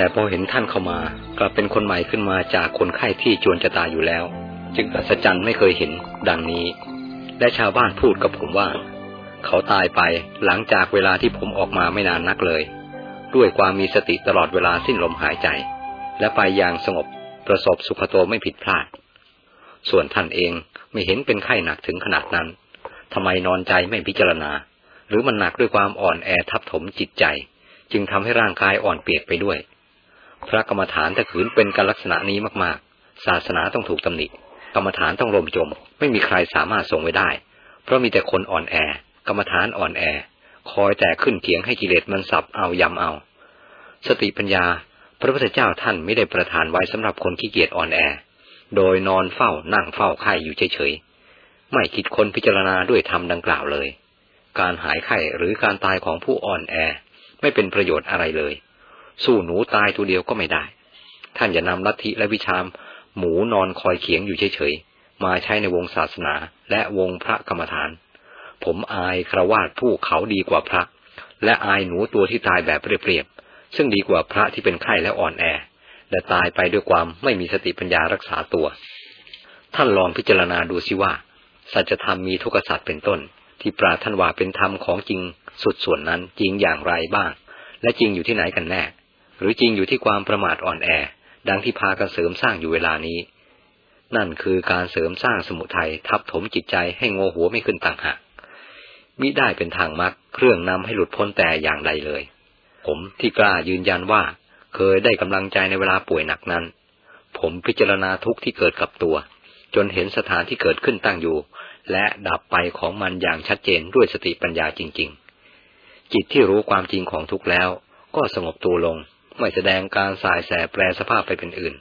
แต่พอเห็นท่านเข้ามา กลับเป็นคนใหม่ขึ้นมาจากคนไข้ที่จวนจะตายอยู่แล้ว จึงอัศจรรย์ไม่เคยเห็นดังนี้ และชาวบ้านพูดกับผมว่า เขาตายไปหลังจากเวลาที่ผมออกมาไม่นานนักเลย ด้วยความมีสติตลอดเวลาสิ้นลมหายใจ และไปอย่างสงบประสบสุขโตไม่ผิดพลาด ส่วนท่านเองไม่เห็นเป็นไข้หนักถึงขนาดนั้นทำไมนอนใจไม่พิจารณา หรือมันหนักด้วยความอ่อนแอทับถมจิตใจ จึงทำให้ร่างกายอ่อนเปียกไปด้วย พระกรรมฐานถ้าขืนเป็นการลักษณะนี้มากๆ ศาสนาต้องถูกตำหนิ กรรมฐานต้องลมจม ไม่มีใครสามารถทรงไว้ได้ เพราะมีแต่คนอ่อนแอ กรรมฐานอ่อนแอ คอยแต่ขึ้นเถียงให้กิเลสมันสับเอายำเอา สติปัญญา พระพุทธเจ้าท่านไม่ได้ประทานไว้สำหรับคนขี้เกียจอ่อนแอ โดยนอนเฝ้านั่งเฝ้าไข่อยู่เฉยๆ ไม่คิดคนพิจารณาด้วยธรรมดังกล่าวเลย การหายไข้หรือการตายของผู้อ่อนแอ ไม่เป็นประโยชน์อะไรเลย สู้หนูตายตัวเดียวก็ไม่ได้ ท่านอย่านำลัทธิและวิชามหมูนอนคอยเขียงอยู่เฉยๆ มาใช้ในวงศาสนาและวงพระกรรมฐาน ผมอายครวาดผู้เขาดีกว่าพระ และอายหนูตัวที่ตายแบบเปรียบๆ ซึ่งดีกว่าพระที่เป็นไข้และอ่อนแอ และตายไปด้วยความไม่มีสติปัญญารักษาตัว ท่านลองพิจารณาดูสิว่า สัจธรรมมีทุกษัตริย์เป็นต้น ที่ปราท่านว่าเป็นธรรมของจริงสุดส่วนนั้นจริงอย่างไรบ้าง และจริงอยู่ที่ไหนกันแน่ หรือจริงอยู่ที่ความประมาทอ่อนแอ ดังที่พากันเสริมสร้างอยู่เวลานี้ นั่นคือการเสริมสร้างสมุทัยทับถมจิตใจให้งอหัวไม่ขึ้นต่างหากมิได้เป็นทางมรรคเครื่องนำให้หลุดพ้นแต่อย่างใดเลย ผมที่กล้ายืนยันว่า เคยได้กำลังใจในเวลาป่วยหนักนั้น ผมพิจารณาทุกข์ที่เกิดกับตัว จนเห็นสถานที่เกิดขึ้นตั้งอยู่ และดับไปของมันอย่างชัดเจนด้วยสติปัญญาจริง ๆ จิตที่รู้ความจริงของทุกข์แล้ว ก็สงบตัวลง ไม่แสดงการสายแสแปรสภาพไปเป็นอื่น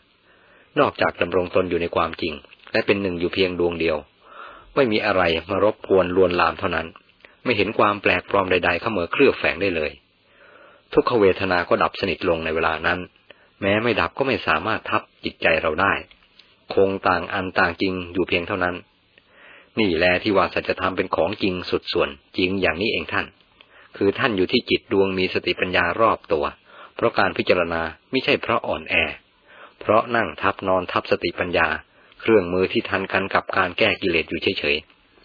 นอกจากดำรงตนอยู่ในความจริง และเป็นหนึ่งอยู่เพียงดวงเดียว ไม่มีอะไรมารบกวนลวนลามเท่านั้น ไม่เห็นความแปลกปลอมใดๆเข้ามาเคลือบแฝงได้เลย ทุกขเวทนาก็ดับสนิทลงในเวลานั้น แม้ไม่ดับก็ไม่สามารถทับจิตใจเราได้ คงต่างอันต่างจริงอยู่เพียงเท่านั้น นี่แลที่ว่าสัจธรรมเป็นของจริงสุดส่วนจริงอย่างนี้เองท่าน คือท่านอยู่ที่จิตดวงมีสติปัญญารอบตัว เพราะการพิจารณาไม่ใช่เพราะอ่อนแอ เพราะนั่งทับนอนทับสติปัญญา เครื่องมือที่ทันกันกับการแก้กิเลสอยู่เฉย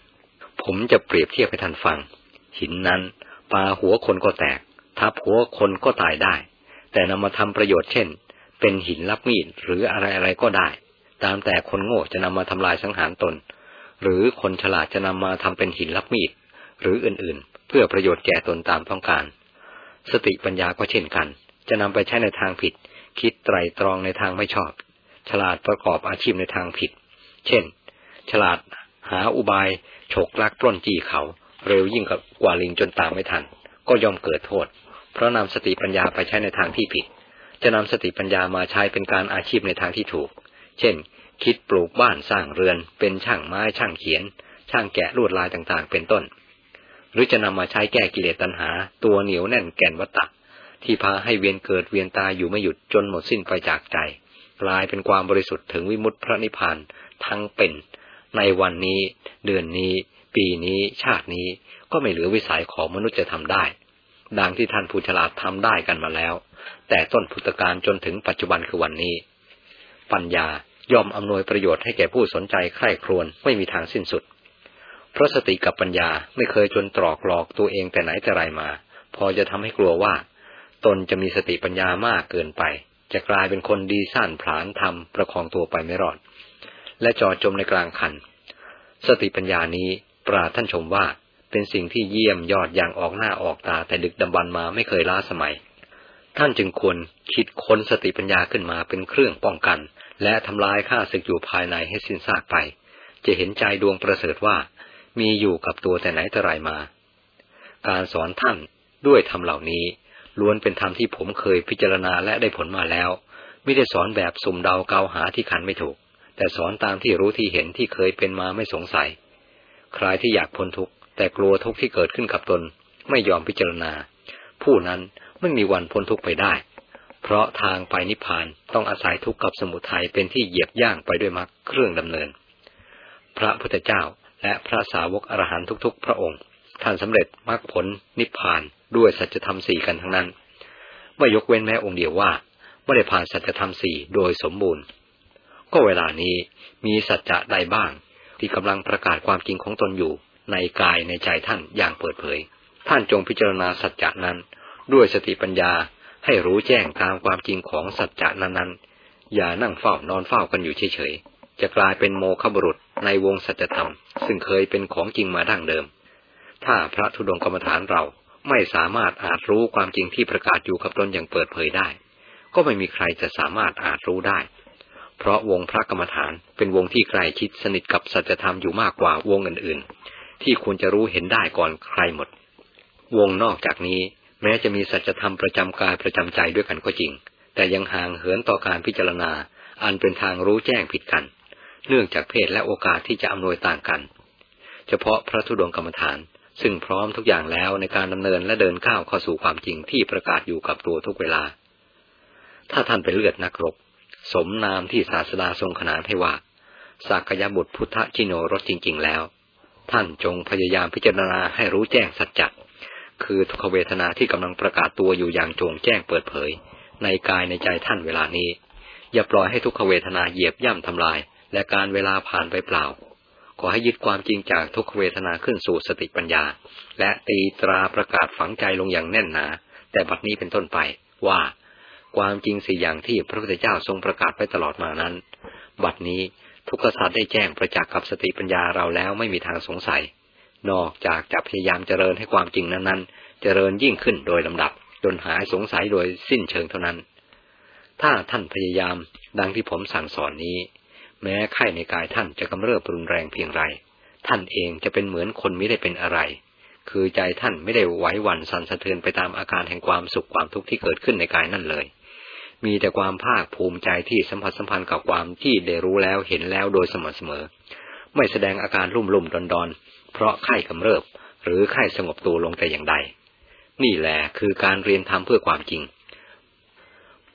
ๆ ผมจะเปรียบเทียบให้ท่านฟัง หินนั้นปาหัวคนก็แตก ทับหัวคนก็ตายได้ แต่นำมาทำประโยชน์เช่น เป็นหินรับมีดหรืออะไรๆก็ได้ ตามแต่คนโง่จะนำมาทำลายสังหารตน หรือคนฉลาดจะนำมาทำเป็นหินรับมีดหรืออื่นๆ เพื่อประโยชน์แก่ตนตามต้องการ สติปัญญาก็เช่นกัน จะนำไปใช้ในทางผิด คิดไตรตรองในทางไม่ชอบ ฉลาดประกอบอาชีพในทางผิด เช่น ฉลาดหาอุบายฉกลักปล้นจี้เขา เร็วยิ่งกว่าลิงจนตามไม่ทัน ก็ย่อมเกิดโทษ เพราะนำสติปัญญาไปใช้ในทางที่ผิด จะนำสติปัญญามาใช้เป็นการอาชีพในทางที่ถูก เช่น คิดปลูกบ้านสร้างเรือน เป็นช่างไม้ช่างเขียน ช่างแกะลวดลายต่างๆ เป็นต้น หรือจะนำมาใช้แก้กิเลสตัณหา ตัวเหนียวแน่นแก่นวัตตะ ที่พาให้เวียนเกิดเวียนตายอยู่ไม่หยุดจนหมดสิ้นไปจากใจ กลายเป็นความบริสุทธิ์ถึงวิมุตติพระนิพพานทั้งเป็น ในวันนี้ เดือนนี้ ปีนี้ ชาตินี้ก็ไม่เหลือวิสัยของมนุษย์จะทำได้ ดังที่ท่านผู้ฉลาดทำได้กันมาแล้ว แต่ต้นพุทธการจนถึงปัจจุบันคือวันนี้ ปัญญาย่อมอำนวยประโยชน์ให้แก่ผู้สนใจใคร่ครวญไม่มีทางสิ้นสุด เพราะสติกับปัญญาไม่เคยจนตรอกหลอกตัวเองแต่ไหนแต่ไรมา พอจะทำให้กลัวว่า ตนจะมีสติปัญญามากเกินไป จะกลายเป็นคนดีสั้นผลานทำประคองตัวไปไม่รอด และจอจมในกลางคัน สติปัญญานี้ปราท่านชมว่าเป็นสิ่งที่เยี่ยมยอดอย่างออกหน้าออกตาแต่ดึกดำบรรมาไม่เคยล้าสมัย ท่านจึงควรคิดค้นสติปัญญาขึ้นมาเป็นเครื่องป้องกัน และทำลายข้าศึกอยู่ภายในให้สิ้นซากไป จะเห็นใจดวงประเสริฐว่า มีอยู่กับตัวแต่ไหนแต่ไรมา การสอนท่านด้วยธรรมเหล่านี้ ล้วนเป็นธรรมที่ผมเคยพิจารณาและได้ผลมาแล้ว ไม่ได้สอนแบบสุ่มเดาเกาหาที่คันไม่ถูก แต่สอนตามที่รู้ที่เห็นที่เคยเป็นมาไม่สงสัย ใครที่อยากพ้นทุกข์แต่กลัวทุกข์ที่เกิดขึ้นกับตน ไม่ยอมพิจารณา ผู้นั้นไม่มีวันพ้นทุกข์ไปได้ เพราะทางไปนิพพานต้องอาศัยทุกข์กับสมุทัยเป็นที่เหยียบย่างไปด้วยมรรคเครื่องดำเนิน พระพุทธเจ้าและพระสาวกอรหันทุกๆ พระองค์ ท่านสำเร็จมรรคผลนิพพานด้วยสัจธรรมสี่กันทั้งนั้น ไม่ยกเว้นแม้องค์เดียวว่าไม่ได้ผ่านสัจธรรมสี่โดยสมบูรณ์ ก็เวลานี้มีสัจจะใดบ้าง ที่กำลังประกาศความจริงของตนอยู่ ในกายในใจท่านอย่างเปิดเผย ท่านจงพิจารณาสัจจะนั้น ด้วยสติปัญญาให้รู้แจ้งตามความจริงของสัจจะนั้นๆ อย่านั่งเฝ้านอนเฝ้ากันอยู่เฉยๆ จะกลายเป็นโมฆะบุรุษในวงสัจธรรม ซึ่งเคยเป็นของจริงมาดั้งเดิม ถ้าพระธุดงกรรมฐานเรา ไม่สามารถอาจรู้ความจริงที่ประกาศอยู่กับตนอย่างเปิดเผยได้ ก็ไม่มีใครจะสามารถอาจรู้ได้ เพราะวงพระกรรมฐานเป็นวงที่ใกล้ชิดสนิทกับสัจธรรมอยู่มากกว่าวงอื่นๆ ที่ควรจะรู้เห็นได้ก่อนใครหมด วงนอกจากนี้ แม้จะมีสัจธรรมประจำกายประจำใจด้วยกันก็จริง แต่ยังห่างเหินต่อการพิจารณา อันเป็นทางรู้แจ้งผิดกัน เนื่องจากเพศและโอกาสที่จะอำนวยต่างกัน เฉพาะพระธุดงกรรมฐาน ซึ่งพร้อมทุกอย่างแล้วในการดำเนินและเดินก้าวเข้าสู่ความจริงที่ประกาศอยู่กับตัวทุกเวลา ถ้าท่านเป็นเลือดนักรบ สมนามที่ศาสดาทรงขนานให้ว่าสักยบุตรพุทธจิโนรสจริง ๆ แล้ว ท่านจงพยายามพิจารณาให้รู้แจ้งสัจจะคือทุกขเวทนาที่กำลังประกาศตัวอยู่อย่างโจงแจ้งเปิดเผย ในกายในใจท่านเวลานี้ อย่าปล่อยให้ทุกขเวทนาเหยียบย่ำทำลาย และการเวลาผ่านไปเปล่า ขอให้ยึดความจริงจากทุกเวทนาขึ้นสู่สติปัญญา และตีตราประกาศฝังใจลงอย่างแน่นหนา แต่บัดนี้เป็นต้นไปว่า ความจริงสี่อย่างที่พระพุทธเจ้าทรงประกาศไปตลอดมานั้น บัดนี้ทุกขสัตว์ได้แจ้งประจักษ์กับสติปัญญาเราแล้วไม่มีทางสงสัย นอกจากจะพยายามเจริญให้ความจริงนั้นๆ เจริญยิ่งขึ้นโดยลำดับ จนหายสงสัยโดยสิ้นเชิงเท่านั้น ถ้าท่านพยายามดังที่ผมสั่งสอนนี้ แม้ไข้ในกายท่านจะกำเริบรุนแรงเพียงไร ท่านเองจะเป็นเหมือนคนไม่ได้เป็นอะไร คือใจท่านไม่ได้ไหวหวั่นสั่นสะเทือนไปตามอาการแห่งความสุขความทุกข์ที่เกิดขึ้นในกายนั่นเลย มีแต่ความภาคภูมิใจที่สัมผัสสัมพันธ์กับความที่ได้รู้แล้วเห็นแล้วโดยสม่ำเสมอ ไม่แสดงอาการรุ่มรุ่มดอนดอนเพราะไข้กำเริบ หรือไข้สงบตัวลงแต่อย่างใด นี่แหละคือการเรียนทำเพื่อความจริง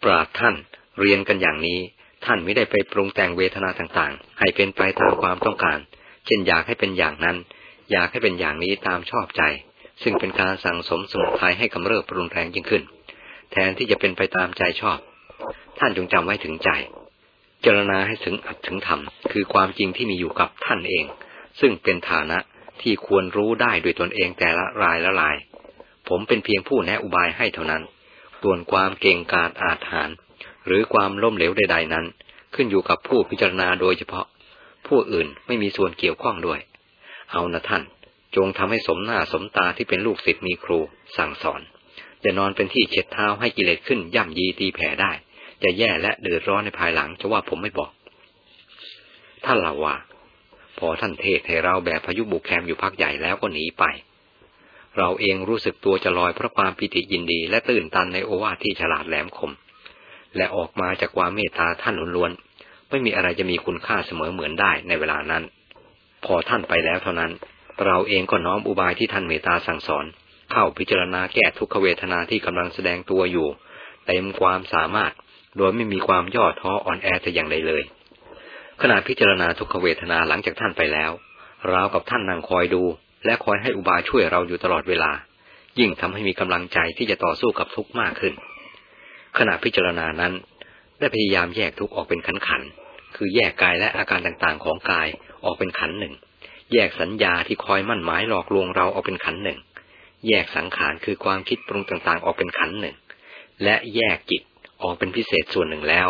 ปราดท่านเรียนกันอย่างนี้ ท่านไม่ได้ไปปรุงแต่งเวทนาต่างๆ ให้เป็นไปตามความต้องการ เช่นอยากให้เป็นอย่างนั้น อยากให้เป็นอย่างนี้ตามชอบใจ ซึ่งเป็นการสั่งสมสมุทัยให้กำเริบปรุงแรงยิ่งขึ้น แทนที่จะเป็นไปตามใจชอบ ท่านจงจำไว้ถึงใจเจรณาให้ถึงอัดถึงธรรมคือความจริงที่มีอยู่กับท่านเอง ซึ่งเป็นฐานะที่ควรรู้ได้ด้วยตนเองแต่ละรายละลาย ผมเป็นเพียงผู้แนะอุบายให้เท่านั้นส่วนความเก่งกาจอาถรรพ์ หรือความล้มเหลวใดๆนั้น ขึ้นอยู่กับผู้พิจารณาโดยเฉพาะ ผู้อื่นไม่มีส่วนเกี่ยวข้องด้วย เอานะท่าน จงทำให้สมหน้าสมตาที่เป็นลูกศิษย์มีครูสั่งสอน อย่านอนเป็นที่เช็ดเท้าให้กิเลสขึ้นย่ำยีตีแผ่ได้ จะแย่และเดือดร้อนในภายหลังจะว่าผมไม่บอก ท่านเล่าว่า พอท่านเทศให้เราแบบพายุบุกแคมอยู่พักใหญ่แล้วก็หนีไปเราเองรู้สึกตัวจะลอยเพราะความปิติยินดีและตื่นตันในโอวาทที่ฉลาดแหลมคม และออกมาจากความเมตตาท่านล้วนๆไม่มีอะไรจะมีคุณค่าเสมอเหมือนได้ในเวลานั้น พอท่านไปแล้วเท่านั้น เราเองก็น้อมอุบายที่ท่านเมตตาสั่งสอน เข้าพิจารณาแก้ทุกขเวทนาที่กำลังแสดงตัวอยู่เต็มความสามารถ โดยไม่มีความย่อท้ออ่อนแอแต่อย่างใดเลย ขณะพิจารณาทุกขเวทนาหลังจากท่านไปแล้วเรากับท่านนั่งคอยดู และคอยให้อุบายช่วยเราอยู่ตลอดเวลา ยิ่งทำให้มีกำลังใจที่จะต่อสู้กับทุกข์มากขึ้น ขณะพิจารณานั้น ได้พยายามแยกทุกออกเป็นขันขันคือแยกกายและอาการต่างๆของกายออกเป็นขันหนึ่ง แยกสัญญาที่คอยมั่นหมายหลอกลวงเราออกเป็นขันหนึ่ง แยกสังขารคือความคิดปรุงต่างๆ ออกเป็นขันหนึ่ง และแยกจิตออกเป็นพิเศษส่วนหนึ่งแล้ว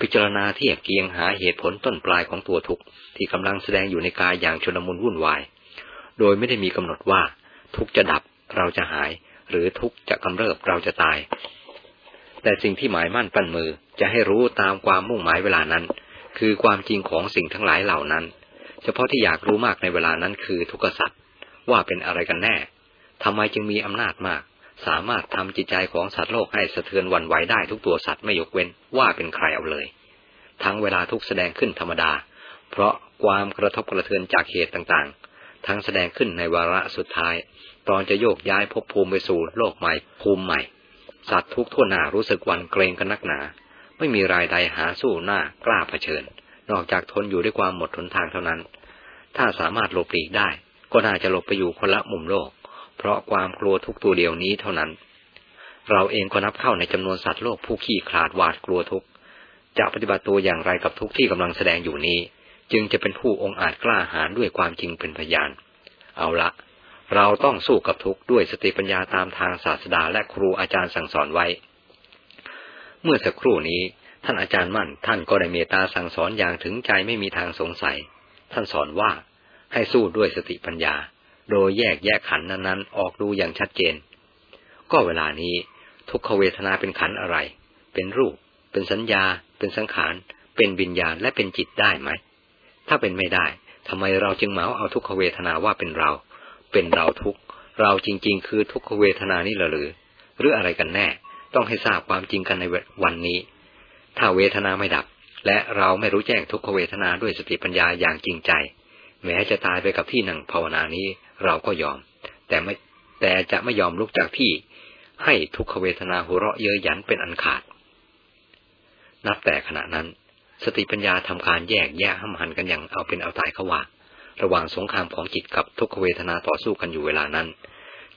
พิจารณาเทียบเกียงหาเหตุผลต้นปลายของตัวทุกข์ที่กำลังแสดงอยู่ในกายอย่างชนมุนวุ่นวาย โดยไม่ได้มีกำหนดว่า ทุกจะดับเราจะหาย หรือทุกจะกำเริบเราจะตาย แต่สิ่งที่หมายมั่นปั้นมือจะให้รู้ตามความมุ่งหมายเวลานั้น คือความจริงของสิ่งทั้งหลายเหล่านั้น เฉพาะที่อยากรู้มากในเวลานั้นคือทุกขสัตว์ว่าเป็นอะไรกันแน่ทำไมจึงมีอำนาจมาก สามารถทำจิตใจของสัตว์โลกให้สะเทือนวันไหวได้ทุกตัวสัตว์ไม่ยกเว้นว่าเป็นใครเอาเลย ทั้งเวลาทุกแสดงขึ้นธรรมดา เพราะความกระทบกระเทือนจากเหตุต่างๆ ทั้งแสดงขึ้นในวาระสุดท้าย ตอนจะโยกย้ายภพภูมิไปสู่โลกใหม่ภูมิใหม่ สัตว์ทุกทั่วหน้ารู้สึกวันเกรงกันนักหนา ไม่มีรายใดหาสู้หน้ากล้าเผชิญ นอกจากทนอยู่ด้วยความหมดทนทางเท่านั้น ถ้าสามารถหลบหลีกได้ ก็น่าจะหลบไปอยู่คนละมุมโลก เพราะความกลัวทุกตัวเดียวนี้เท่านั้น เราเองก็นับเข้าในจำนวนสัตว์โลกผู้ขี้ขลาดหวาดกลัวทุกจะปฏิบัติตัวอย่างไรกับทุกที่กำลังแสดงอยู่นี้ จึงจะเป็นผู้องอาจกล้าหาญด้วยความจริงเป็นพยาน เอาละ เราต้องสู้กับทุกข์ด้วยสติปัญญาตามทางศาสดาและครูอาจารย์สั่งสอนไว้ เมื่อสักครู่นี้ท่านอาจารย์มั่น ท่านก็ได้เมตตาสั่งสอนอย่างถึงใจไม่มีทางสงสัย ท่านสอนว่าให้สู้ด้วยสติปัญญา โดยแยกแยกขันนั้นๆ ออกดูอย่างชัดเจน ก็เวลานี้ทุกขเวทนาเป็นขันอะไร เป็นรูป เป็นสัญญา เป็นสังขาร เป็นวิญญาณและเป็นจิตได้ไหม ถ้าเป็นไม่ได้ทำไมเราจึงเหมาเอาทุกขเวทนาว่าเป็นเรา เป็นเราทุกเราจริง ๆ คือทุกขเวทนานี่หรือ หรืออะไรกันแน่ ต้องให้ทราบความจริงกันในวันนี้ ถ้าเวทนาไม่ดับ และเราไม่รู้แจ้งทุกขเวทนาด้วยสติปัญญาอย่างจริงใจ แม้จะตายไปกับที่นั่งภาวนานี้เราก็ยอม แต่ไม่แต่จะไม่ยอมลุกจากที่ ให้ทุกขเวทนาหัวเราะเย้ยหยันเป็นอันขาด นับแต่ขณะนั้น สติปัญญาทำการแยกแยะห้ำหันกันอย่างเอาเป็นเอาตายเขาว่า ระหว่างสงครามของจิตกับทุกขเวทนาต่อสู้กันอยู่เวลานั้น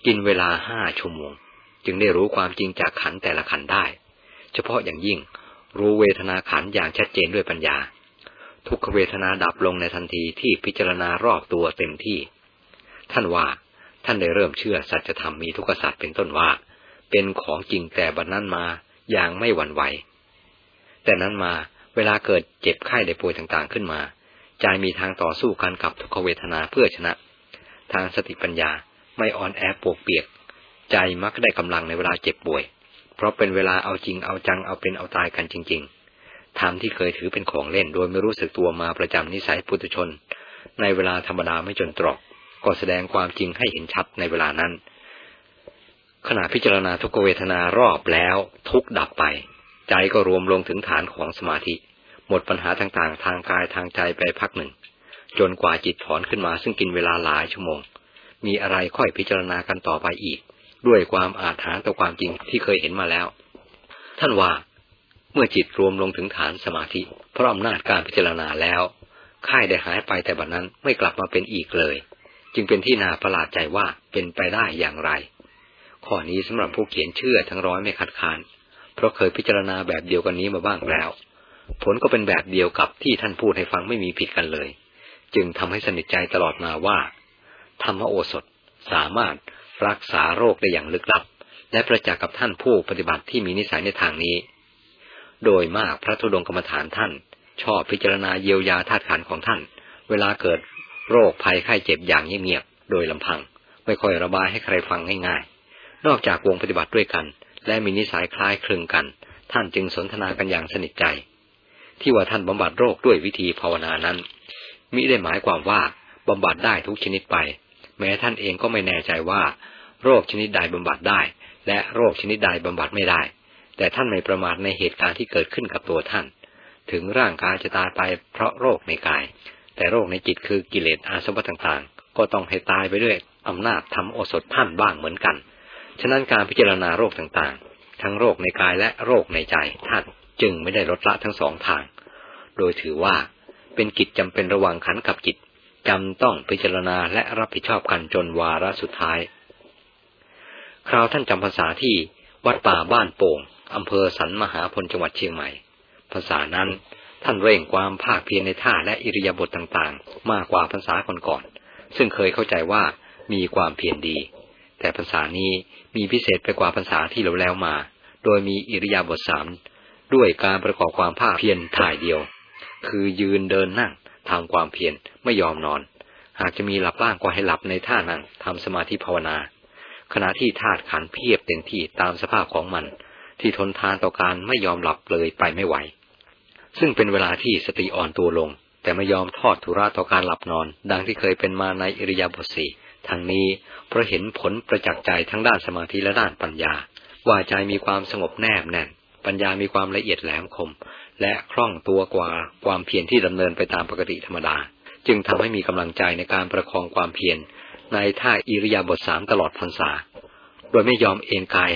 กินเวลาห้าชั่วโมง จึงได้รู้ความจริงจากขันแต่ละขันได้ เฉพาะอย่างยิ่งรู้เวทนาขันอย่างชัดเจนด้วยปัญญา ทุกขเวทนาดับลงในทันทีที่พิจารณารอบตัวเต็มที่ ท่านว่าท่านได้เริ่มเชื่อสัจธรรมมีทุกขสัตว์เป็นต้นว่า เป็นของจริงแต่บัดนั้นมาอย่างไม่หวั่นไหว แต่นั้นมาเวลาเกิดเจ็บไข้ได้ป่วยต่างๆขึ้นมา ใจมีทางต่อสู้กันกับทุกขเวทนาเพื่อชนะ ทางสติปัญญาไม่อ่อนแอปวกเปียก ใจมักได้กำลังในเวลาเจ็บป่วย เพราะเป็นเวลาเอาจริงเอาจังเอาเป็นเอาตายกันจริง ๆธรรมที่เคยถือเป็นของเล่นโดยไม่รู้สึกตัวมาประจำนิสัยปุถุชน ในเวลาธรรมดาไม่จนตรอก ก็แสดงความจริงให้เห็นชัดในเวลานั้น ขณะพิจารณาทุกเวทนารอบแล้วทุกดับไป ใจก็รวมลงถึงฐานของสมาธิ หมดปัญหาต่างๆ ทางกายทางใจไปพักหนึ่ง จนกว่าจิตถอนขึ้นมาซึ่งกินเวลาหลายชั่วโมง มีอะไรค่อยพิจารณากันต่อไปอีก ด้วยความอาถรรพ์ต่อความจริงที่เคยเห็นมาแล้ว ท่านว่า เมื่อจิตรวมลงถึงฐานสมาธิเพราะอำนาจการพิจารณาแล้วค่ายได้หายไปแต่บัดนั้นไม่กลับมาเป็นอีกเลย จึงเป็นที่น่าประหลาดใจว่าเป็นไปได้อย่างไร ข้อนี้สำหรับผู้เขียนเชื่อทั้งร้อยไม่คัดค้านเพราะเคยพิจารณาแบบเดียวกันนี้มาบ้างแล้ว ผลก็เป็นแบบเดียวกับที่ท่านพูดให้ฟังไม่มีผิดกันเลย จึงทำให้สนิทใจตลอดมาว่า ธรรมโอสถสามารถรักษาโรคได้อย่างลึกลับ และประจักษ์กับท่านผู้ปฏิบัติที่มีนิสัยในทางนี้ โดยมากพระธุดงกรรมฐานท่าน ชอบพิจารณาเยียวยาธาตุขันของท่าน เวลาเกิดโรคภัยไข้เจ็บอย่างเงียบๆโดยลำพัง ไม่ค่อยระบายให้ใครฟังง่ายๆ นอกจากวงปฏิบัติด้วยกัน และมีนิสัยคล้ายคลึงกัน ท่านจึงสนทนากันอย่างสนิทใจ ที่ว่าท่านบำบัดโรคด้วยวิธีภาวนานั้น มิได้หมายความว่าบำบัดได้ทุกชนิดไป แม้ท่านเองก็ไม่แน่ใจว่า โรคชนิดใดบำบัดได้ และโรคชนิดใดบำบัดไม่ได้ แต่ท่านไม่ประมาทในเหตุการณ์ที่เกิดขึ้นกับตัวท่าน ถึงร่างกายจะตายไปเพราะโรคในกาย แต่โรคในจิตคือกิเลสอาสวะต่างๆ ก็ต้องให้ตายไปด้วยอำนาจทำโอสถท่านบ้างเหมือนกัน ฉะนั้นการพิจารณาโรคต่างๆ ทั้งโรคในกายและโรคในใจท่าน จึงไม่ได้ลดละทั้งสองทาง โดยถือว่าเป็นกิจจำเป็นระว่างขันกับจิตจำต้องพิจารณาและรับผิดชอบกันจนวาระสุดท้าย คราวท่านจำภาษาที่วัดป่าบ้านโป่งอำเภอสันมหาพลจังหวัดเชียงใหม่ ภาษานั้นท่านเร่งความภาคเพียรในท่าและอิริยาบถต่างๆ มากกว่าภาษาก่อนๆ ซึ่งเคยเข้าใจว่ามีความเพียรดี แต่ภาษานี้มีพิเศษไปกว่าภาษาที่เราแล้วมา โดยมีอิริยาบถสาม ด้วยการประกอบความภาคเพียรถ่ายเดียว คือยืนเดินนั่งทำความเพียรไม่ยอมนอน หากจะมีหลับบ้างก็ให้หลับในท่านั่งทำสมาธิภาวนา ขณะที่ธาตุขันเพียบเต็มที่ตามสภาพของมัน ที่ทนทานต่อการไม่ยอมหลับเลยไปไม่ไหว ซึ่งเป็นเวลาที่สติอ่อนตัวลง แต่ไม่ยอมทอดทุระต่อการหลับนอน ดังที่เคยเป็นมาในอิริยาบถสี่ทั้งนี้เพราะเห็นผลประจักษ์ใจทั้งด้านสมาธิและด้านปัญญา ว่าใจมีความสงบแนบแน่น ปัญญามีความละเอียดแหลมคม และคล่องตัวกว่าความเพียรที่ดำเนินไปตามปกติธรรมดา จึงทำให้มีกำลังใจในการประคองความเพียรในท่าอิริยาบถสามตลอดพรรษา โดยไม่ยอมเอนกาย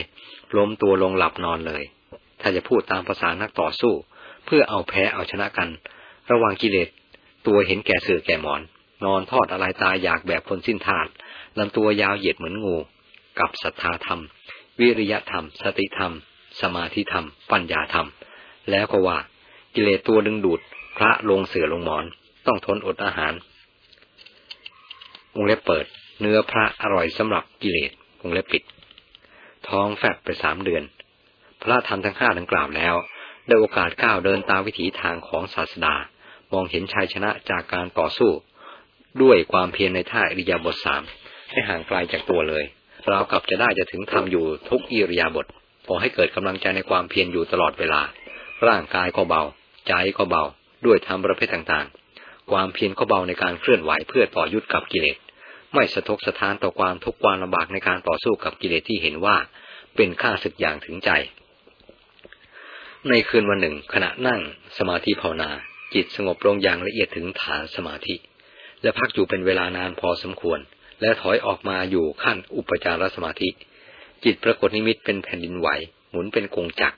ล้มตัวลงหลับนอนเลย ถ้าจะพูดตามภาษานักต่อสู้ เพื่อเอาแพ้เอาชนะกัน ระหว่างกิเลสตัวเห็นแก่เสือแก่หมอน นอนทอดอะไรตายอยากแบบคนสิ้นทาตลำตัวยาวเหยียดเหมือนงู กับศรัทธาธรรม วิริยธรรม สติธรรม สมาธิธรรม ปัญญาธรรม แล้วก็ว่า กิเลสตัวดึงดูด พระลงเสือลงหมอน ต้องทนอดอาหารวงเล็บเปิด เนื้อพระอร่อยสำหรับกิเลสวงเล็บปิด ท้องแฟบไปสามเดือน พระธรรมทั้งห้าดังกล่าวแล้วได้โอกาสก้าวเดินตามวิถีทางของศาสดา มองเห็นชัยชนะจากการต่อสู้ ด้วยความเพียรในท่าอิริยาบถสามให้ห่างไกลจากตัวเลยเรากับจะได้จะถึงทำอยู่ทุกอิริยาบถ อให้เกิดกำลังใจในความเพียรอยู่ตลอดเวลา ร่างกายก็เบา ใจก็เบา ด้วยธรรมประเภทต่างๆ ความเพียรก็เบาในการเคลื่อนไหวเพื่อต่อยุดกับกิเลส ไม่สะทกสะท้านต่อความทุกข์ความลำบากในการต่อสู้กับกิเลสที่เห็นว่า เป็นค่าศึกอย่างถึงใจ ในคืนวันหนึ่ง ขณะนั่ง สมาธิภาวนา จิตสงบลงอย่างละเอียดถึงฐานสมาธิ และพักอยู่เป็นเวลานานพอสมควร และถอยออกมาอยู่ขั้นอุปจารสมาธิ จิตปรากฏนิมิตเป็นแผ่นดินไหว หมุนเป็นกงจักร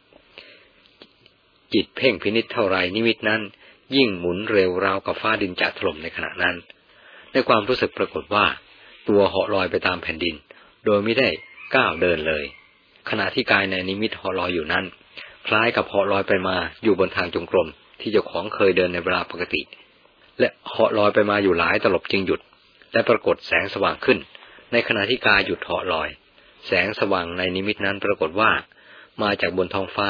จิตเพ่งพินิษเท่าไรนิมิตนั้น ยิ่งหมุนเร็วราวกับฟ้าดินจะถล่มในขณะนั้น ในความรู้สึกปรากฏว่า ตัวเหาะลอยไปตามแผ่นดิน โดยไม่ได้ก้าวเดินเลย ขณะที่กายในนิมิตเหาะลอยอยู่นั้น คล้ายกับเหาะลอยไปมาอยู่บนทางจงกรมที่เจ้าของเคยเดินในเวลาปกติ และเหาะลอยไปมาอยู่หลายตลบจึงหยุด และปรากฏแสงสว่างขึ้น ในขณะที่กายหยุดเหาะลอย แสงสว่างในนิมิตนั้นปรากฏว่า มาจากบนท้องฟ้า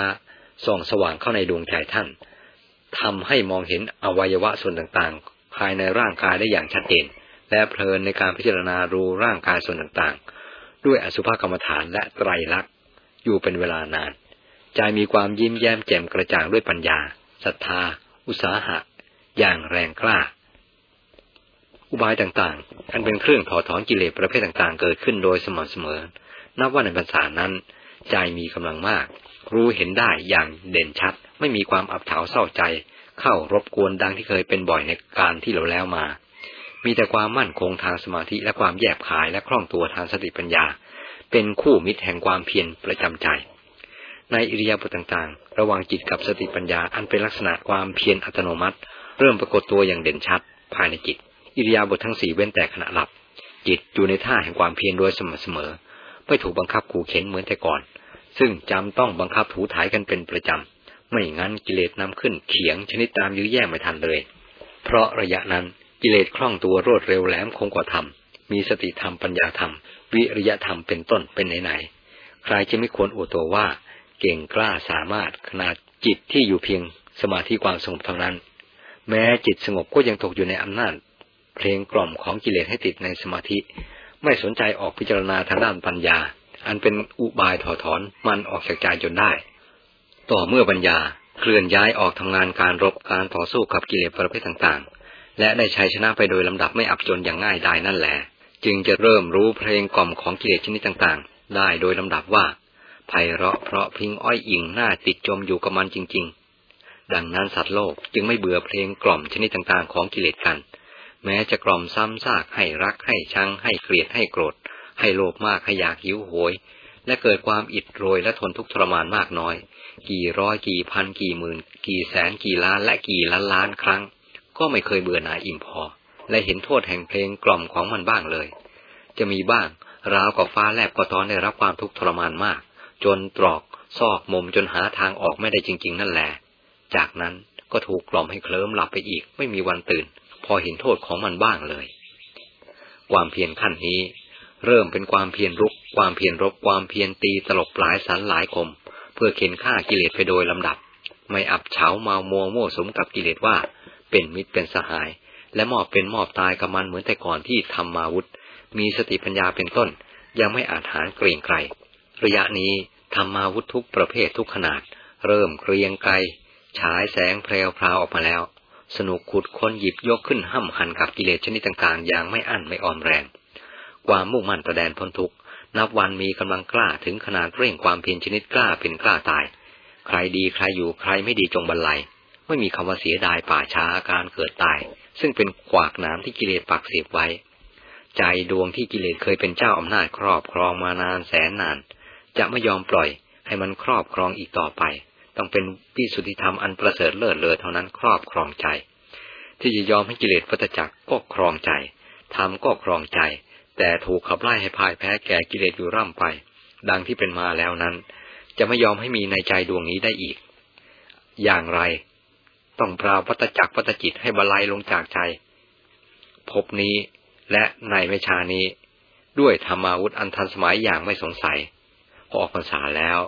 ส่องสว่างเข้าในดวงใจท่านทำให้มองเห็นอวัยวะส่วนต่างๆ ภายในร่างกายได้อย่างชัดเจน และเพลินในการพิจารณารูร่างกายส่วนต่างๆ ด้วยอสุภกรรมฐานและไตรลักษณ์อยู่เป็นเวลานาน ใจมีความยิ้มแย้มแจ่มกระจ่างด้วยปัญญาศรัทธา อุตสาหะ อย่างแรงกล้า อุบายต่างๆ อันเป็นเครื่องถอดถอนกิเลสประเภทต่างๆ เกิดขึ้นโดยสม่ำเสมอ นับว่าในภาษานั้น ใจมีกำลังมาก รู้เห็นได้อย่างเด่นชัด ไม่มีความอับเฉาเศร้าใจ เข้ารบกวนดังที่เคยเป็นบ่อยในการที่เราแล้วมา มีแต่ความมั่นคงทางสมาธิและความแยบขายและคล่องตัวทางสติปัญญา เป็นคู่มิตรแห่งความเพียรประจำใจ ในอิริยาบถต่างๆ ระหว่างจิตกับสติปัญญาอันเป็นลักษณะความเพียรอัตโนมัติ เริ่มปรากฏตัวอย่างเด่นชัด ภายในจิต อิริยาบถททั้งสี่เว้นแต่ขณะหลับจิตอยู่ในท่าแห่งความเพียรโดยสม่ำเสมอ ไม่ถูกบังคับขู่เข็นเหมือนแต่ก่อน ซึ่งจำต้องบังคับถูถ่ายกันเป็นประจำ ไม่งั้นกิเลสนำขึ้นเขียงชนิดตามยื้อแย่ไม่ทันเลย เพราะระยะนั้นกิเลสคล่องตัวรวดเร็วแหลมคงกว่าธรรม มีสติธรรมปัญญาธรรม วิริยะธรรมเป็นต้นเป็นไหนๆใครจะไม่ควรอวดตัวว่า เก่งกล้าสามารถขนาดจิตที่อยู่เพียงสมาธิความสงบเท่านั้น แม้จิตสงบก็ยังตกอยู่ในอำนาจ เพลงกล่อมของกิเลสให้ติดในสมาธิ ไม่สนใจออกพิจารณาทางด้านปัญญา อันเป็นอุบายถอดถอนมันออกจากใจจนได้ ต่อเมื่อปัญญาเคลื่อนย้ายออกทำงานการรบการต่อสู้กับกิเลสประเภทต่างๆ และได้ชัยชนะไปโดยลำดับไม่อับจนอย่างง่ายได้นั่นแหละจึงจะเริ่มรู้เพลงกล่อมของกิเลสชนิดต่างๆ ได้โดยลำดับว่าไพเราะเพราะพิงอ้อยอิงหน้าติดจมอยู่กับมันจริง ๆ ดังนั้นสัตว์โลกจึงไม่เบื่อเพลงกล่อมชนิดต่างๆ ของกิเลสกัน แม้จะกล่อมซ้ำซากให้รักให้ชัง ให้เกลียดให้โกรธ ให้โลภมากให้อยากหิวโหย และเกิดความอิดโรยและทนทุกข์ทรมานมากน้อย กี่ร้อยกี่พันกี่หมื่น กี่แสนกี่ล้านและกี่ล้านล้านครั้ง ก็ไม่เคยเบื่อหน่ายอิ่มพอ และเห็นโทษแห่งเพลงกล่อมของมันบ้างเลย จะมีบ้างราวกับฟ้าแลบก็ตอนได้รับความทุกข์ทรมานมาก จนตรอกซอกมุมจนหาทางออกไม่ได้จริง ๆ นั่นแหละ จากนั้นก็ถูกกล่อมให้เคลิ้มหลับไปอีกไม่มีวันตื่น พอเห็นโทษของมันบ้างเลย ความเพียรขั้นนี้ เริ่มเป็นความเพียรรุก ความเพียรรบความเพียรตีตลบหลายสันหลายคม เพื่อเข็นฆ่ากิเลสไปโดยลำดับ ไม่อับเฉาเมามัวโม่สมกับกิเลสว่า เป็นมิตรเป็นสหาย และมอบเป็นมอบตายกับมันเหมือนแต่ก่อนที่ทำมาวุธ มีสติปัญญาเป็นต้น ยังไม่อาจหารเกรียงไกรระยะนี้ทำมาวุธทุกประเภททุกขนาด เริ่มเกรียงไกลฉายแสงแพรวพราวออกมาแล้ว สนุกขุดค้นหยิบยกขึ้นห้ำหันกับกิเลสชนิดต่างๆ อย่างไม่อั้นไม่อ่อนแรง ความมุ่งมั่นประแดนพ้นทุกนับวันมีกำลังกล้าถึงขนาดเร่งความเพียรชนิดกล้าเป็นกล้าตาย ใครดีใครอยู่ใครไม่ดีจงบรรลัย ไม่มีคำว่าเสียดายป่าช้าการเกิดตาย ซึ่งเป็นขวากน้ำที่กิเลสปักเสียบไว้ ใจดวงที่กิเลสเคยเป็นเจ้าอำนาจครอบครองมานานแสนนาน จะไม่ยอมปล่อยให้มันครอบครองอีกต่อไป ต้องเป็นวิสุทธิธรรมอันประเสริฐเลิศเลอเท่านั้นครอบครองใจ ที่จะยอมให้กิเลสวัฏจักรก็ครองใจธรรมก็ครองใจ แต่ถูกขับไล่ให้พ่ายแพ้แก่กิเลสอยู่ร่ำไป ดังที่เป็นมาแล้วนั้น จะไม่ยอมให้มีในใจดวงนี้ได้อีก อย่างไร ต้องปราวัตจักรวัตจิตให้บาลัยลงจากใจพบนี้และในเมชานี้ ด้วยธรรมาวุธอันทันสมัยอย่างไม่สงสัย พอออกพรรษาแล้ว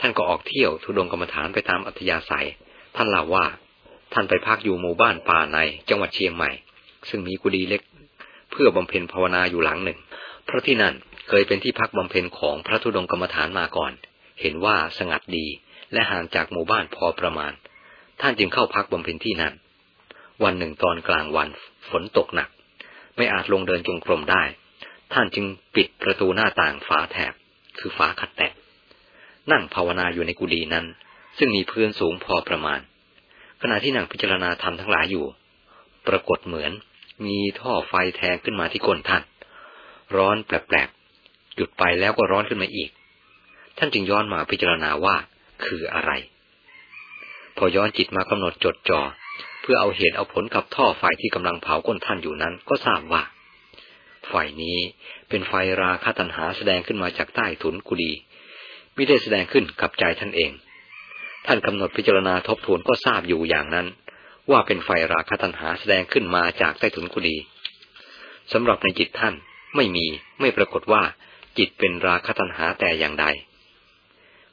ท่านก็ออกเที่ยวทุดงกรรมฐานไปตามอัธยาศัย ท่านเล่าว่า ท่านไปพักอยู่หมู่บ้านป่าในจังหวัดเชียงใหม่ ซึ่งมีกุฏิเล็ก เพื่อบำเพ็ญภาวนาอยู่หลังหนึ่ง เพราะที่นั่นเคยเป็นที่พักบำเพ็ญของพระธุดงกรรมฐานมาก่อน เห็นว่าสงัดดีและห่างจากหมู่บ้านพอประมาณ ท่านจึงเข้าพักบำเพ็ญที่นั่น วันหนึ่งตอนกลางวันฝนตกหนัก ไม่อาจลงเดินจงกรมได้ ท่านจึงปิดประตูหน้าต่างฝาแถบ คือฝาขัดแตะ นั่งภาวนาอยู่ในกุฏินั้น ซึ่งมีพื้นสูงพอประมาณ ขณะที่นั่งพิจารณาธรรมทั้งหลายอยู่ ปรากฏเหมือน มีท่อไฟแทงขึ้นมาที่ก้นท่าน ร้อนแปลกๆหยุดไปแล้วก็ร้อนขึ้นมาอีก ท่านจึงย้อนมาพิจารณาว่าคืออะไร พอย้อนจิตมากำหนดจดจอ่อเพื่อเอาเหตุเอาผลกับท่อไฟที่กำลังเผาก้นท่านอยู่นั้นก็ทราบว่าไฟนี้เป็นไฟราคาตันหาแสดงขึ้นมาจากใต้ถุนกุฏิ ม่ได้แสดงขึ้นกับใจท่านเอง ท่านกำหนดพิจารณาทบทวนก็ทราบอยู่อย่างนั้น ว่าเป็นไฟราคาตันหาแสดงขึ้นมาจากใต้ถุนกุฏิสำหรับในจิตท่านไม่มีไม่ปรากฏว่าจิตเป็นราคาตันหาแต่อย่างใด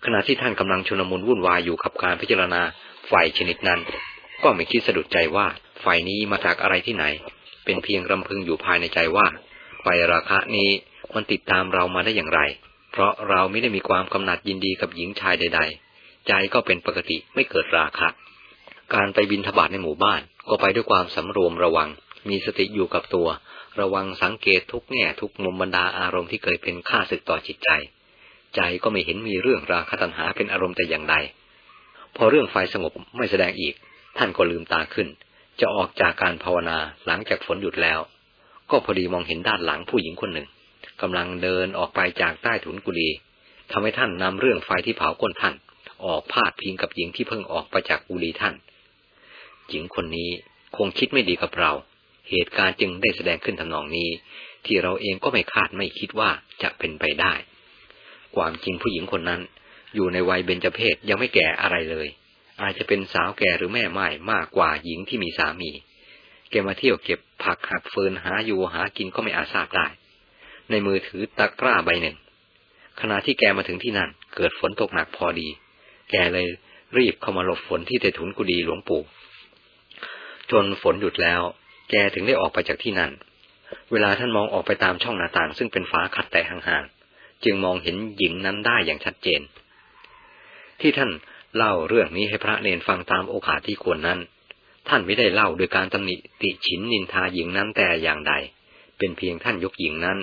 ขณะที่ท่านกำลังชุนมุนวุ่นวายอยู่กับการพิจารณาไฟชนิดนั้น ก็ไม่คิดสะดุดใจว่าไฟนี้มาจากอะไรที่ไหน เป็นเพียงรำพึงอยู่ภายในใจว่าไฟราคะนี้มันติดตามเรามาได้อย่างไร เพราะเราไม่ได้มีความกำหนัดยินดีกับหญิงชายใด ๆ ใจก็เป็นปกติไม่เกิดราคะ การไปบินทบาทในหมู่บ้านก็ไปด้วยความสำรวมระวัง มีสติอยู่กับตัว ระวังสังเกตทุกแง่ทุกมุมบรรดาอารมณ์ที่เคยเป็นข้าศึกต่อจิตใจ ใจก็ไม่เห็นมีเรื่องราคะตัณหาเป็นอารมณ์แต่อย่างใด พอเรื่องไฟสงบไม่แสดงอีก ท่านก็ลืมตาขึ้น จะออกจากการภาวนาหลังจากฝนหยุดแล้ว ก็พอดีมองเห็นด้านหลังผู้หญิงคนหนึ่ง กำลังเดินออกไปจากใต้ถุนกุฏิทำให้ท่านนำเรื่องไฟที่เผาก้นท่าน ออกพาดพิงกับหญิงที่เพิ่งออกไปจากกุฏิท่าน หญิงคนนี้คงคิดไม่ดีกับเรา เหตุการณ์จึงได้แสดงขึ้นทำนองนี้ ที่เราเองก็ไม่คาดไม่คิดว่าจะเป็นไปได้ ความจริงผู้หญิงคนนั้น อยู่ในวัยเบญจเพศยังไม่แก่อะไรเลย อาจจะเป็นสาวแก่หรือแม่ไม้มากกว่าหญิงที่มีสามีแกมาเที่ยวเก็บผักหักเฟินหาอยู่หากินก็ไม่อาจทราบได้ ในมือถือตะกร้าใบหนึ่ง ขณะที่แกมาถึงที่นั่น เกิดฝนตกหนักพอดี แกเลยรีบเข้ามาหลบฝนที่เตถุนกุดีหลวงปู่ จนฝนหยุดแล้ว แกถึงได้ออกไปจากที่นั่น เวลาท่านมองออกไปตามช่องหน้าต่าง ซึ่งเป็นฝาขัดแต่ห่างๆ จึงมองเห็นหญิงนั้นได้อย่างชัดเจน ที่ท่านเล่าเรื่องนี้ให้พระเนนฟังตามโอกาสที่ควรนั้น ท่านไม่ได้เล่าโดยการตำหนิติฉินนินทาหญิงนั้นแต่อย่างใด เป็นเพียงท่านยกหญิงนั้น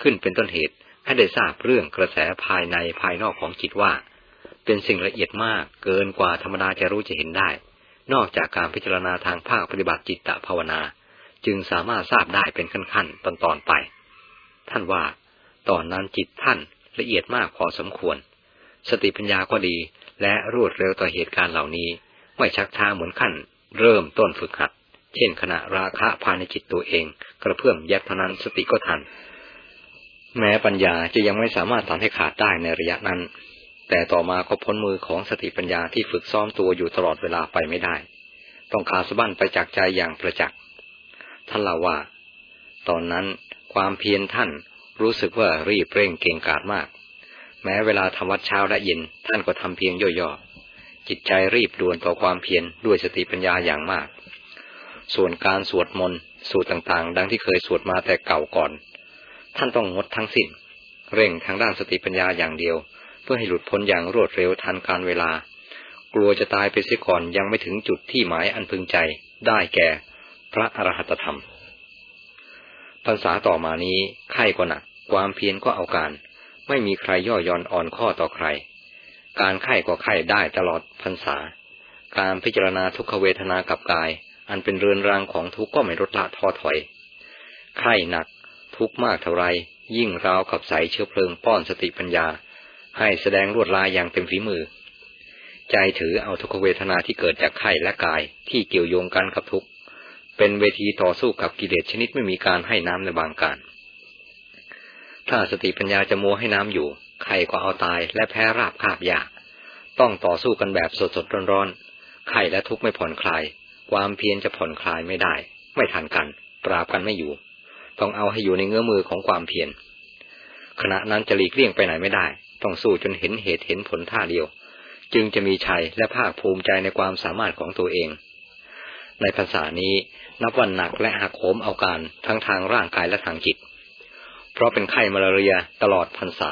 ขึ้นเป็นต้นเหตุให้ได้ทราบเรื่องกระแสภายในภายนอกของจิตว่า เป็นสิ่งละเอียดมากเกินกว่าธรรมดาจะรู้จะเห็นได้ นอกจากการพิจารณาทางภาคปฏิบัติจิตตภาวนา จึงสามารถทราบได้เป็นขั้นๆตอนๆไป ท่านว่า ตอนนั้นจิตท่านละเอียดมากพอสมควร สติปัญญาก็ดีและรวดเร็วต่อเหตุการณ์เหล่านี้ ไม่ชักช้าเหมือนขั้น เริ่มต้นฝึกหัด เช่นขณะราคะภายในจิตตัวเอง กระเพื่อมแยัดเท่านั้นสติก็ทัน แม้ปัญญาจะยังไม่สามารถทำให้ขาดได้ในระยะนั้น แต่ต่อมาก็พ้นมือของสติปัญญาที่ฝึกซ้อมตัวอยู่ตลอดเวลาไปไม่ได้ ต้องขาดสะบั้นไปจากใจอย่างประจักษ์ท่านเล่าว่า ตอนนั้นความเพียรท่านรู้สึกว่ารีบเร่งเก่งกาจมาก แม้เวลาทำวัดเช้าและเย็นท่านก็ทำเพียงย่อๆจิตใจรีบด่วนต่อความเพียรด้วยสติปัญญาอย่างมาก ส่วนการสวดมนต์สูตรต่างๆ ดังที่เคยสวดมาแต่เก่าก่อน ท่านต้องงดทั้งสิ้น เร่งทางด้านสติปัญญาอย่างเดียว เพื่อให้หลุดพ้นอย่างรวดเร็วทันการเวลา กลัวจะตายไปเสียก่อนยังไม่ถึงจุดที่หมายอันพึงใจได้แก่ พระอรหัตธรรมพรรษาต่อมานี้ไข้ก็หนัก ความเพียรก็เอาการ ไม่มีใครย่อย่อนอ่อนข้อต่อใคร การไข้ก็ไข้ได้ตลอดพรรษา การพิจารณาทุกขเวทนากับกาย อันเป็นเรือนรางของทุกข์ก็ไม่ลดละท้อถอย ไข้หนัก ทุกข์มากเท่าไร ยิ่งราวกับใสเชื้อเพลิงป้อนสติปัญญา ให้แสดงลวดลายอย่างเต็มฝีมือ ใจถือเอาทุกเวทนาที่เกิดจากไข้และกายที่เกี่ยวโยงกันกับทุกข์เป็นเวทีต่อสู้กับกิเลสชนิดไม่มีการให้น้ำในบางการ ถ้าสติปัญญาจะมัวให้น้ำอยู่ใครก็เอาตายและแพ้ราบคาบยาก ต้องต่อสู้กันแบบสดสดร้อนร้อนไข้และทุกข์ไม่ผ่อนคลาย ความเพียรจะผ่อนคลายไม่ได้ ไม่ทันกัน ปราบกันไม่อยู่ ต้องเอาให้อยู่ในเงื้อมือของความเพียรขณะนั้นจะหลีกเลี่ยงไปไหนไม่ได้ ต้องสู้จนเห็นเหตุเห็นผลท่าเดียว จึงจะมีชัยและภาคภูมิใจในความสามารถของตัวเอง ในภาษานี้นับวันหนักและหักโหมเอาการทั้งทางร่างกายและทางจิต เพราะเป็นไข้มาลาเรียตลอดพรรษา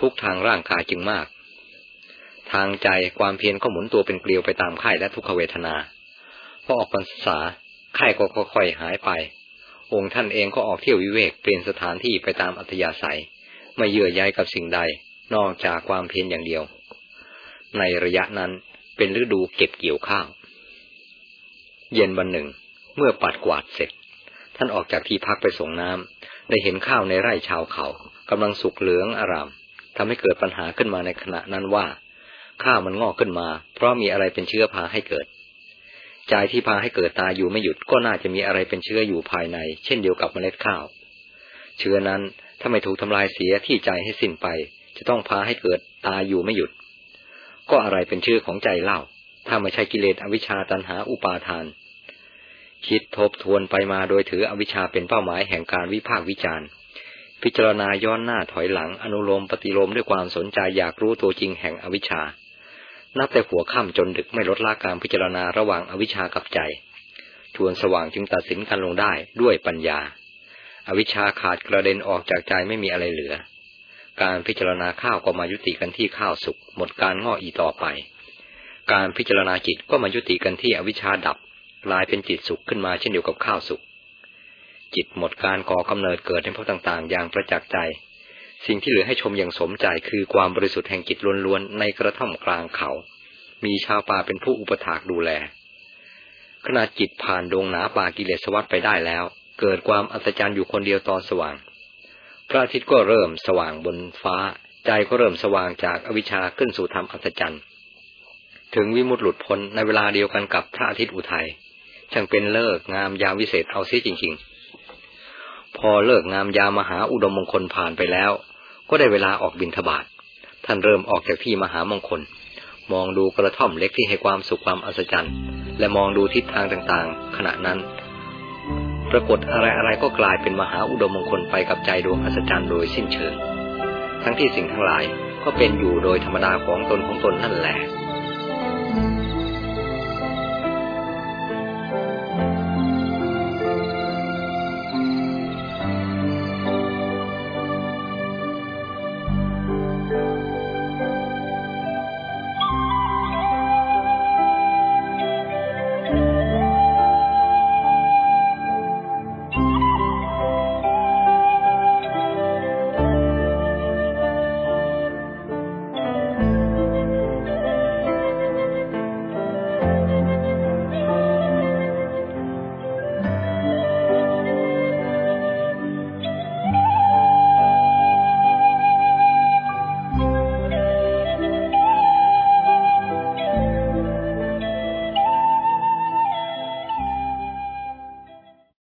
ทุกทางร่างกายจึงมาก ทางใจความเพียรก็หมุนตัวเป็นเกลียวไปตามไข้และทุกขเวทนาพอออกพรรษาไข้ก็ค่อยๆหายไป องค์ท่านเองก็ออกเที่ยววิเวกเปลี่ยนสถานที่ไปตามอัธยาศัย ไม่เยื่อใยกับสิ่งใดนอกจากความเพียรอย่างเดียว ในระยะนั้นเป็นฤดูเก็บเกี่ยวข้าว เย็นวันหนึ่ง เมื่อปัดกวาดเสร็จ ท่านออกจากที่พักไปส่งน้ำได้เห็นข้าวในไร่ชาวเขากำลังสุกเหลืองอารามทำให้เกิดปัญหาขึ้นมาในขณะนั้นว่า ข้าวมันงอกขึ้นมา เพราะมีอะไรเป็นเชื้อพาให้เกิด ใจที่พาให้เกิดตาอยู่ไม่หยุดก็น่าจะมีอะไรเป็นเชื้ออยู่ภายใน เช่นเดียวกับเมล็ดข้าว เชื้อนั้นถ้าไม่ถูกทำลายเสียที่ใจให้สิ้นไป จะต้องพาให้เกิดตาอยู่ไม่หยุด ก็อะไรเป็นเชื้อของใจเล่า ถ้าไม่ใช่กิเลสอวิชชาตันหาอุปาทาน คิดทบทวนไปมาโดยถืออวิชชาเป็นเป้าหมายแห่งการวิพากษ์วิจารณ์พิจารณาย้อนหน้าถอยหลังอนุโลมปฏิโลมด้วยความสนใจอยากรู้ตัวจริงแห่งอวิชชา นับแต่หัวค่ำจนดึกไม่ลดละการพิจารณาระหว่างอวิชชากับใจชวนสว่างจึงตัดสินกันลงได้ด้วยปัญญา อวิชชาขาดกระเด็นออกจากใจไม่มีอะไรเหลือ การพิจารณาข้าวก็มายุติกันที่ข้าวสุกหมดการงออีต่อไป การพิจารณาจิตก็มายุติกันที่อวิชชาดับกลายเป็นจิตสุขขึ้นมาเช่นเดียวกับข้าวสุกจิตหมดการก่อกำเนิดเกิดในพวกต่างๆ อย่างประจักษ์ใจ สิ่งที่เหลือให้ชมอย่างสมใจคือความบริสุทธิ์แห่งจิตล้วนๆในกระท่อมกลางเขา มีชาวป่าเป็นผู้อุปถากดูแล ขณะจิตผ่านดงหนาป่ากิเลสวัฏไปได้แล้ว เกิดความอัศจรรย์อยู่คนเดียวตอนสว่าง พระอาทิตย์ก็เริ่มสว่างบนฟ้า ใจก็เริ่มสว่างจากอวิชชาขึ้นสู่ธรรมอัศจรรย์ ถึงวิมุตติหลุดพ้นในเวลาเดียวกันกับพระอาทิตย์อุทัยช่างเป็นเลิกงามยามวิเศษเอาซิจริง ๆ พอเลิกงามยามมหาอุดมมงคลผ่านไปแล้ว ก็ได้เวลาออกบินทบาทท่านเริ่มออกจากที่มหามงคล มองดูกระท่อมเล็กที่ให้ความสุขความอัศจรรย์ และมองดูทิศทางต่างๆ ขณะนั้น ปรากฏอะไรๆก็กลายเป็นมหาอุดมมงคลไปกับใจดวงอัศจรรย์โดยสิ้นเชิง ทั้งที่สิ่งทั้งหลายก็เป็นอยู่โดยธรรมดาของตนของตนนั่นแหละ